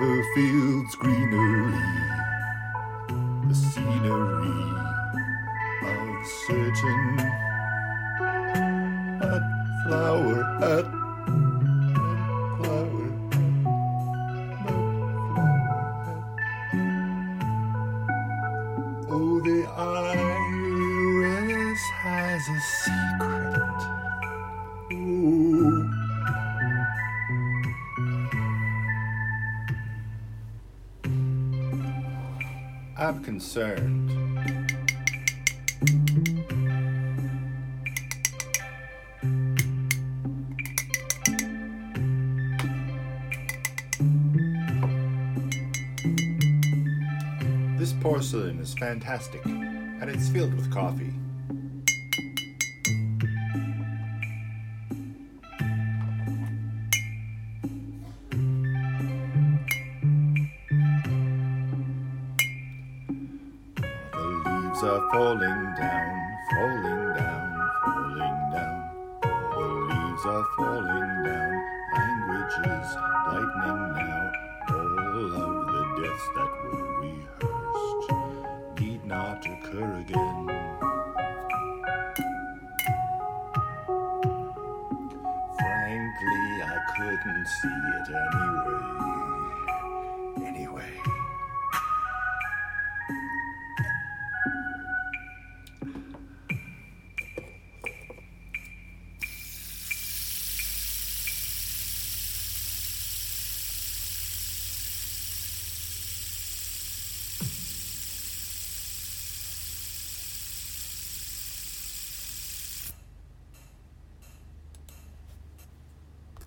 the fields' greenery, the scenery of certain at flower at flower Oh, the iris has a secret. I'm concerned. This porcelain is fantastic, and it's filled with coffee. Leaves are falling down, falling down, falling down. The leaves are falling down, language is lightning now. All of the deaths that were rehearsed need not occur again. Frankly, I couldn't see it. Anyway.